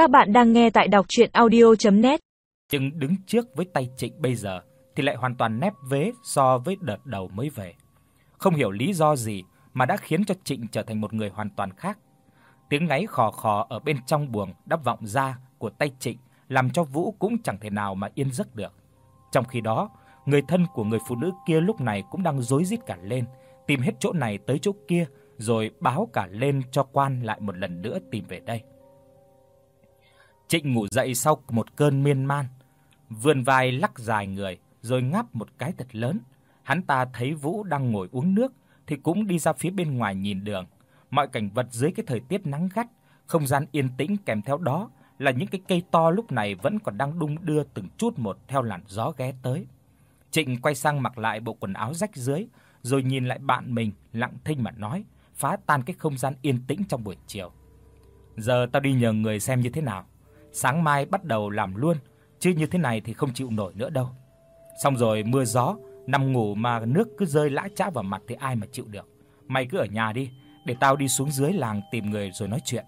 Các bạn đang nghe tại đọc audio net Nhưng đứng trước với tay Trịnh bây giờ thì lại hoàn toàn nép vế so với đợt đầu mới về. Không hiểu lý do gì mà đã khiến cho Trịnh trở thành một người hoàn toàn khác. Tiếng ngáy khò khò ở bên trong buồng đắp vọng ra của tay Trịnh làm cho Vũ cũng chẳng thể nào mà yên giấc được. Trong khi đó, người thân của người phụ nữ kia lúc này cũng đang rối rít cả lên, tìm hết chỗ này tới chỗ kia rồi báo cả lên cho quan lại một lần nữa tìm về đây. Trịnh ngủ dậy sau một cơn miên man, vươn vai lắc dài người rồi ngáp một cái thật lớn. Hắn ta thấy Vũ đang ngồi uống nước thì cũng đi ra phía bên ngoài nhìn đường. Mọi cảnh vật dưới cái thời tiết nắng gắt, không gian yên tĩnh kèm theo đó là những cái cây to lúc này vẫn còn đang đung đưa từng chút một theo làn gió ghé tới. Trịnh quay sang mặc lại bộ quần áo rách dưới, rồi nhìn lại bạn mình, lặng thinh mà nói, phá tan cái không gian yên tĩnh trong buổi chiều. Giờ tao đi nhờ người xem như thế nào. Sáng mai bắt đầu làm luôn, chứ như thế này thì không chịu nổi nữa đâu. Xong rồi mưa gió, nằm ngủ mà nước cứ rơi lã chã vào mặt thì ai mà chịu được. Mày cứ ở nhà đi, để tao đi xuống dưới làng tìm người rồi nói chuyện.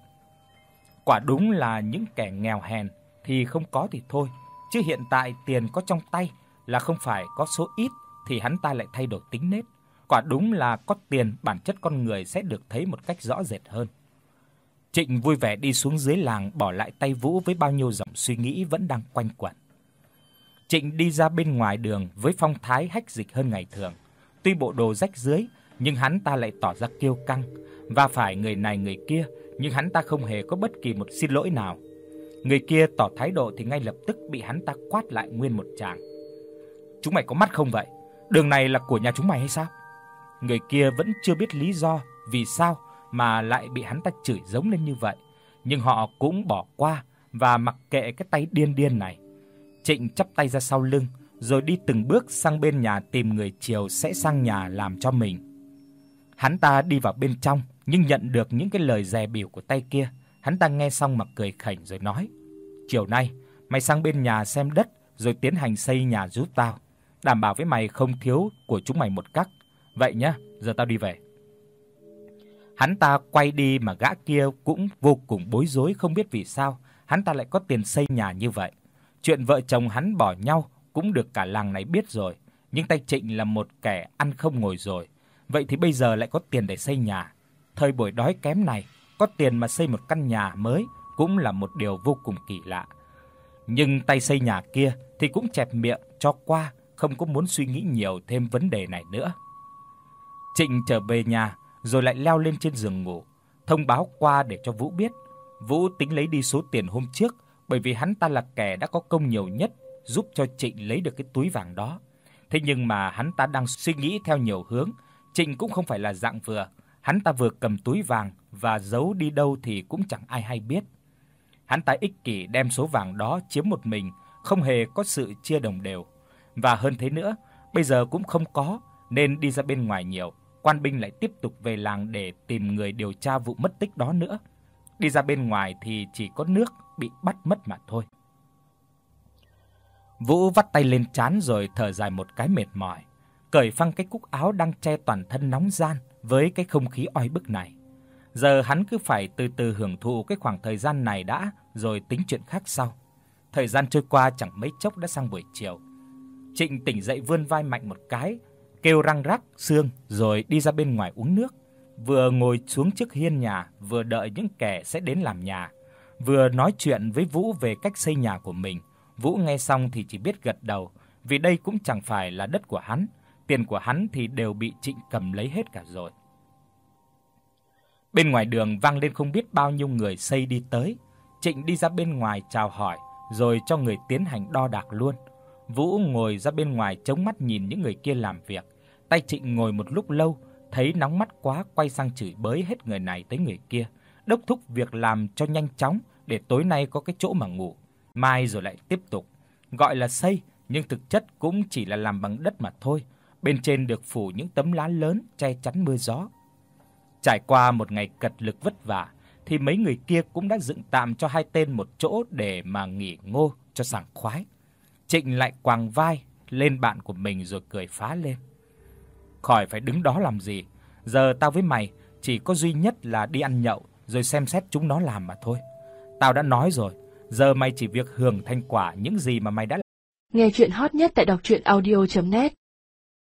Quả đúng là những kẻ nghèo hèn thì không có thì thôi, chứ hiện tại tiền có trong tay là không phải có số ít thì hắn ta lại thay đổi tính nết. Quả đúng là có tiền bản chất con người sẽ được thấy một cách rõ rệt hơn. Trịnh vui vẻ đi xuống dưới làng bỏ lại tay Vũ với bao nhiêu dòng suy nghĩ vẫn đang quanh quẩn. Trịnh đi ra bên ngoài đường với phong thái hách dịch hơn ngày thường. Tuy bộ đồ rách rưới, nhưng hắn ta lại tỏ ra kiêu căng và phải người này người kia, nhưng hắn ta không hề có bất kỳ một xin lỗi nào. Người kia tỏ thái độ thì ngay lập tức bị hắn ta quát lại nguyên một tràng. Chúng mày có mắt không vậy? Đường này là của nhà chúng mày hay sao? Người kia vẫn chưa biết lý do vì sao mà lại bị hắn ta chửi giống lên như vậy, nhưng họ cũng bỏ qua và mặc kệ cái tay điên điên này. Trịnh chắp tay ra sau lưng, rồi đi từng bước sang bên nhà tìm người chiều sẽ sang nhà làm cho mình. Hắn ta đi vào bên trong, nhưng nhận được những cái lời dè bỉu của tay kia, hắn ta nghe xong mà cười khỉnh rồi nói: "Chiều nay mày sang bên nhà xem đất rồi tiến hành xây nhà giúp tao, đảm bảo với mày không thiếu của chúng mày một cắc. Vậy nhá, giờ tao đi về." Hắn ta quay đi mà gã kia cũng vô cùng bối rối không biết vì sao hắn ta lại có tiền xây nhà như vậy. Chuyện vợ chồng hắn bỏ nhau cũng được cả làng này biết rồi, nhưng tay Trịnh là một kẻ ăn không ngồi rồi, vậy thì bây giờ lại có tiền để xây nhà. Thời buổi đói kém này, có tiền mà xây một căn nhà mới cũng là một điều vô cùng kỳ lạ. Nhưng tay xây nhà kia thì cũng chẹp miệng cho qua, không có muốn suy nghĩ nhiều thêm vấn đề này nữa. Trịnh trở về nhà rồi lại leo lên trên giường ngủ, thông báo qua để cho Vũ biết. Vũ tính lấy đi số tiền hôm trước bởi vì hắn ta là kẻ đã có công nhiều nhất giúp cho Trịnh lấy được cái túi vàng đó. Thế nhưng mà hắn ta đang suy nghĩ theo nhiều hướng, Trịnh cũng không phải là dạng vừa, hắn ta vừa cầm túi vàng và giấu đi đâu thì cũng chẳng ai hay biết. Hắn ta ích kỷ đem số vàng đó chiếm một mình, không hề có sự chia đồng đều. Và hơn thế nữa, bây giờ cũng không có nên đi ra bên ngoài nhiều, quan binh lại tiếp tục về làng để tìm người điều tra vụ mất tích đó nữa. Đi ra bên ngoài thì chỉ có nước bị bắt mất mà thôi. Vũ vắt tay lên trán rồi thở dài một cái mệt mỏi, cởi phăng cái cúc áo đang che toàn thân nóng gian với cái không khí oi bức này. Giờ hắn cứ phải từ từ hưởng thụ cái khoảng thời gian này đã rồi tính chuyện khác sau. Thời gian trôi qua chẳng mấy chốc đã sang buổi chiều. Trịnh tỉnh dậy vươn vai mạnh một cái, kêu răng rắc xương rồi đi ra bên ngoài uống nước, vừa ngồi xuống trước hiên nhà, vừa đợi những kẻ sẽ đến làm nhà, vừa nói chuyện với Vũ về cách xây nhà của mình. Vũ nghe xong thì chỉ biết gật đầu, vì đây cũng chẳng phải là đất của hắn, tiền của hắn thì đều bị Trịnh cầm lấy hết cả rồi. Bên ngoài đường vang lên không biết bao nhiêu người xây đi tới. Trịnh đi ra bên ngoài chào hỏi, rồi cho người tiến hành đo đạc luôn. Vũ ngồi ra bên ngoài chống mắt nhìn những người kia làm việc. Tay Trịnh ngồi một lúc lâu, thấy nóng mắt quá quay sang chửi bới hết người này tới người kia, đốc thúc việc làm cho nhanh chóng để tối nay có cái chỗ mà ngủ, mai rồi lại tiếp tục. Gọi là xây nhưng thực chất cũng chỉ là làm bằng đất mà thôi, bên trên được phủ những tấm lá lớn che chắn mưa gió. Trải qua một ngày cật lực vất vả thì mấy người kia cũng đã dựng tạm cho hai tên một chỗ để mà nghỉ ngơi cho sảng khoái. Trịnh lại quàng vai lên bạn của mình rồi cười phá lên. Khỏi phải đứng đó làm gì, giờ tao với mày chỉ có duy nhất là đi ăn nhậu rồi xem xét chúng nó làm mà thôi. Tao đã nói rồi, giờ mày chỉ việc hưởng thành quả những gì mà mày đã Nghe truyện hot nhất tại doctruyenaudio.net